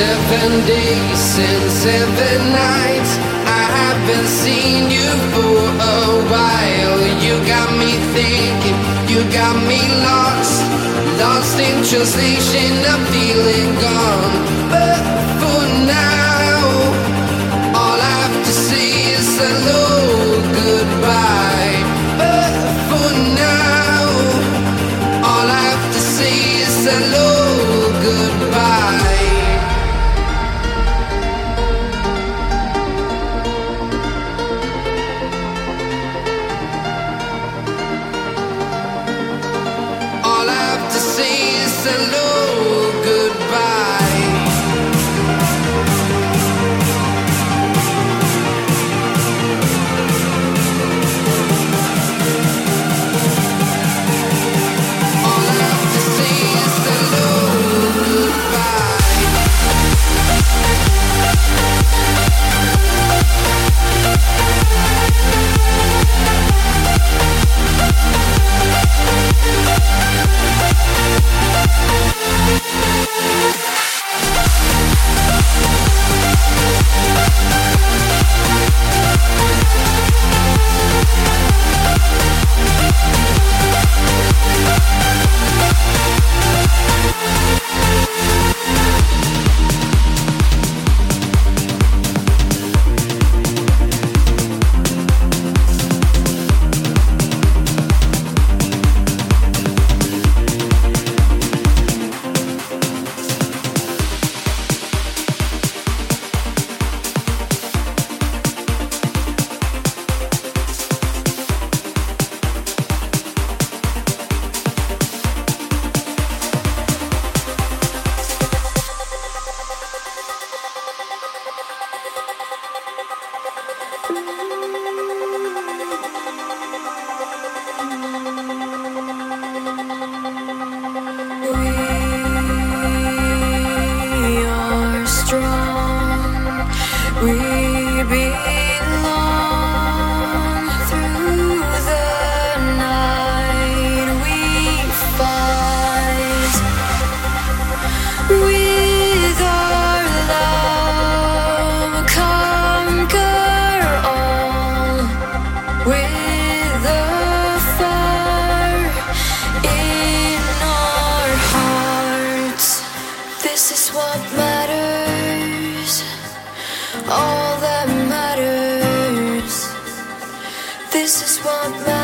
Seven days and seven nights I haven't seen you for a while. You got me thinking, you got me lost. Lost in translation, I'm feeling gone. But for now This is what my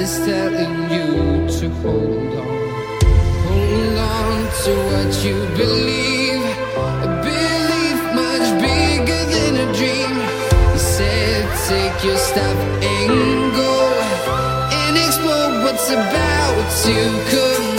Is telling you to hold on. Hold on to what you believe. A belief much bigger than a dream. He said, take your step and go and explore what's about to come.